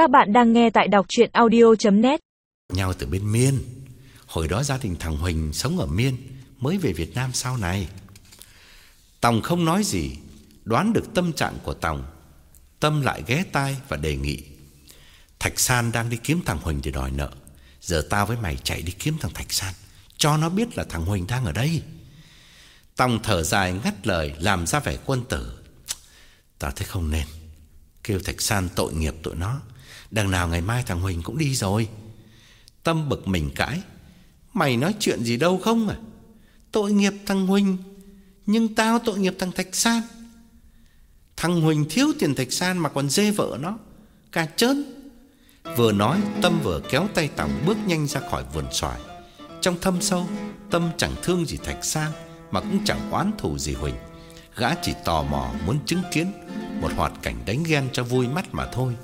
Các bạn đang nghe tại đọc chuyện audio.net Nhau từ bên Miên. Hồi đó gia đình thằng Huỳnh sống ở Miên, Mới về Việt Nam sau này. Tòng không nói gì, Đoán được tâm trạng của Tòng. Tâm lại ghé tai và đề nghị. Thạch San đang đi kiếm thằng Huỳnh để đòi nợ. Giờ tao với mày chạy đi kiếm thằng Thạch San, Cho nó biết là thằng Huỳnh đang ở đây. Tòng thở dài ngắt lời, Làm ra vẻ quân tử. Tao thấy không nên. Kêu Thạch San tội nghiệp tụi nó. Đằng nào ngày mai thằng Huỳnh cũng đi rồi. Tâm bực mình cãi, Mày nói chuyện gì đâu không à? Tội nghiệp thằng Huỳnh, Nhưng tao tội nghiệp thằng Thạch San. Thằng Huỳnh thiếu tiền Thạch San Mà còn dê vợ nó Cả chớn. Vừa nói, Tâm vừa kéo tay Tòng bước nhanh ra khỏi vườn xoài. Trong thâm sâu, Tâm chẳng thương gì Thạch San Mà cũng chẳng oán thù gì Huỳnh. Gã chỉ tò mò muốn chứng kiến Một hoạt cảnh đánh ghen cho vui mắt mà thôi.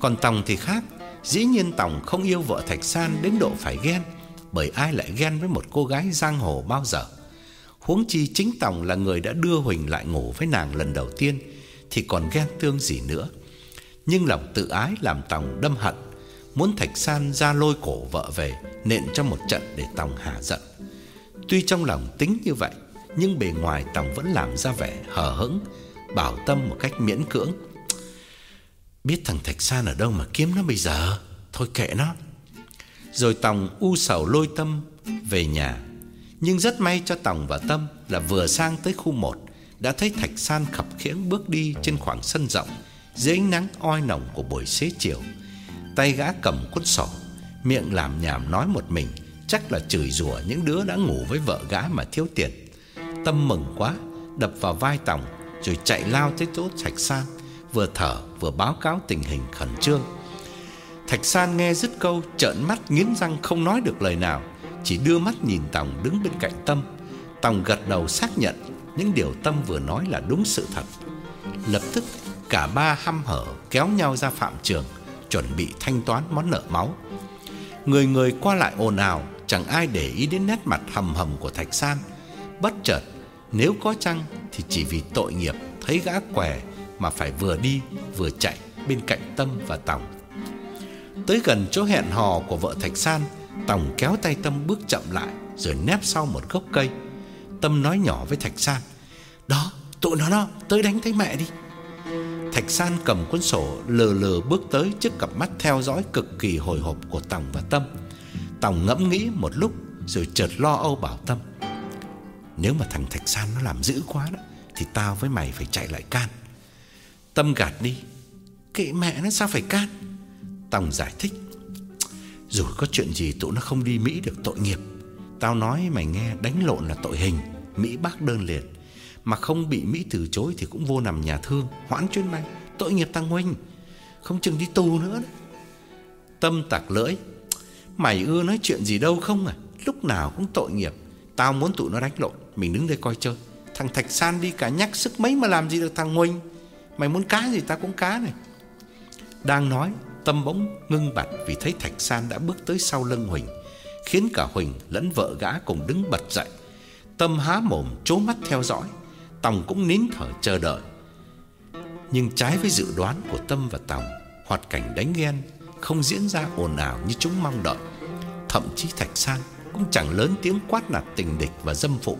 Còn Tòng thì khác. Dĩ nhiên Tòng không yêu vợ Thạch San đến độ phải ghen, Bởi ai lại ghen với một cô gái giang hồ bao giờ? Huống chi chính Tòng là người đã đưa Huỳnh lại ngủ với nàng lần đầu tiên, Thì còn ghen tương gì nữa? Nhưng lòng tự ái làm Tòng đâm hận. Muốn Thạch San ra lôi cổ vợ về, Nện cho một trận để Tòng hạ giận. Tuy trong lòng tính như vậy, Nhưng bề ngoài Tòng vẫn làm ra vẻ hờ hững, Bảo Tâm một cách miễn cưỡng. Biết thằng Thạch San ở đâu mà kiếm nó bây giờ? Thôi kệ nó. Rồi Tòng u sầu lôi Tâm về nhà. Nhưng rất may cho Tòng và Tâm Là vừa sang tới khu 1 Đã thấy Thạch San khập khiễng bước đi Trên khoảng sân rộng, Dưới ánh nắng oi nồng của buổi xế chiều. Tay gã cầm cuốn sổ, Miệng làm nhảm nói một mình, Chắc là chửi rủa những đứa đã ngủ với vợ gã mà thiếu tiền. Tâm mừng quá, Đập vào vai Tòng, Rồi chạy lao tới chỗ Thạch San. Vừa thở vừa báo cáo tình hình khẩn trương. Thạch San nghe dứt câu, Trợn mắt nghiến răng không nói được lời nào, Chỉ đưa mắt nhìn Tòng đứng bên cạnh Tâm. Tòng gật đầu xác nhận Những điều Tâm vừa nói là đúng sự thật. Lập tức, cả ba hăm hở kéo nhau ra phạm trường, Chuẩn bị thanh toán món nợ máu. Người người qua lại ồn ào, Chẳng ai để ý đến nét mặt hầm hầm của Thạch San. Bất chợt, Nếu có chăng Thì chỉ vì tội nghiệp, Thấy gã què mà phải vừa đi, vừa chạy Bên cạnh Tâm và Tòng Tới gần chỗ hẹn hò của vợ Thạch San, Tòng kéo tay Tâm bước chậm lại Rồi nép sau một gốc cây Tâm nói nhỏ với Thạch San, Đó, tụi nó đó, Tới đánh thấy mẹ đi Thạch San cầm cuốn sổ lờ lờ bước tới trước cặp mắt theo dõi cực kỳ hồi hộp của Tòng và Tâm. Tòng ngẫm nghĩ một lúc rồi chợt lo âu bảo Tâm. Nếu mà thằng Thạch San nó làm dữ quá đó, thì tao với mày phải chạy lại can. Tâm gạt đi. Kệ mẹ nó sao phải can? Tòng giải thích. Rồi có chuyện gì tụi nó không đi Mỹ được tội nghiệp. Tao nói mày nghe đánh lộn là tội hình, Mỹ bác đơn liệt. Mà không bị Mỹ từ chối Thì cũng vô nằm nhà thương. Hoãn chuyến bay. Tội nghiệp tăng huynh Không chừng đi tù nữa đấy Tâm tạc lưỡi. Mày ưa nói chuyện gì đâu không à? Lúc nào cũng tội nghiệp. Tao muốn tụi nó đánh lộn. Mình đứng đây coi chơi. Thằng Thạch San đi cả nhắc sức mấy mà làm gì được thằng Huynh Mày muốn cá gì ta cũng cá này. Đang nói, Tâm bỗng ngưng bặt Vì thấy Thạch San đã bước tới sau lưng Huỳnh, Khiến cả Huỳnh lẫn vợ gã cùng đứng bật dậy. Tâm há mồm chố mắt theo dõi, Tòng cũng nín thở chờ đợi. Nhưng trái với dự đoán của Tâm và Tòng, Hoạt cảnh đánh ghen Không diễn ra ồn ào như chúng mong đợi. Thậm chí Thạch San Cũng chẳng lớn tiếng quát nạt tình địch và dâm phụ.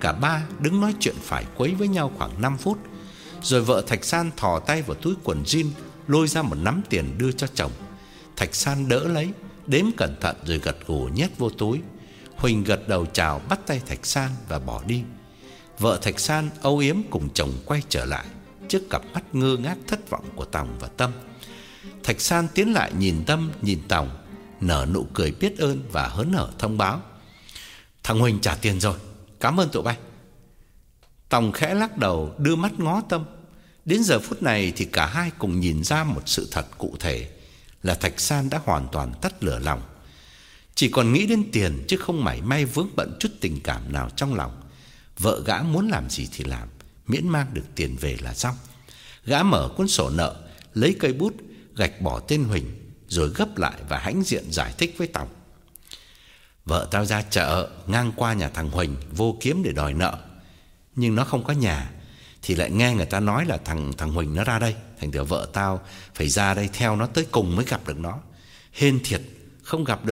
Cả ba đứng nói chuyện phải quấy với nhau khoảng 5 phút rồi vợ Thạch San thò tay vào túi quần jean, Lôi ra một nắm tiền đưa cho chồng. Thạch San đỡ lấy, Đếm cẩn thận rồi gật gù nhét vô túi. Huỳnh gật đầu chào bắt tay Thạch San và bỏ đi. Vợ Thạch San âu yếm cùng chồng quay trở lại, Trước cặp mắt ngơ ngác thất vọng của Tòng và Tâm. Thạch San tiến lại nhìn Tâm, nhìn Tòng, Nở nụ cười biết ơn và hớn hở thông báo. Thằng Huỳnh trả tiền rồi, Cảm ơn tụi bay. Tòng khẽ lắc đầu, đưa mắt ngó Tâm. Đến giờ phút này thì cả hai cùng nhìn ra một sự thật cụ thể, Là Thạch San đã hoàn toàn tắt lửa lòng. Chỉ còn nghĩ đến tiền chứ không mảy may vướng bận chút tình cảm nào trong lòng. Vợ gã muốn làm gì thì làm, Miễn mang được tiền về là xong. Gã mở cuốn sổ nợ, Lấy cây bút, gạch bỏ tên Huỳnh, Rồi gấp lại và hãnh diện giải thích với Tòng. Vợ tao ra chợ, Ngang qua nhà thằng Huỳnh, Vô kiếm để đòi nợ. Nhưng nó không có nhà thì lại nghe người ta nói là thằng thằng Huỳnh nó ra đây, thành thử vợ tao phải ra đây theo nó tới cùng mới gặp được nó. Hên thiệt, không gặp được.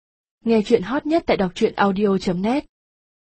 Nghe chuyện hot nhất tại đọc truyện audio net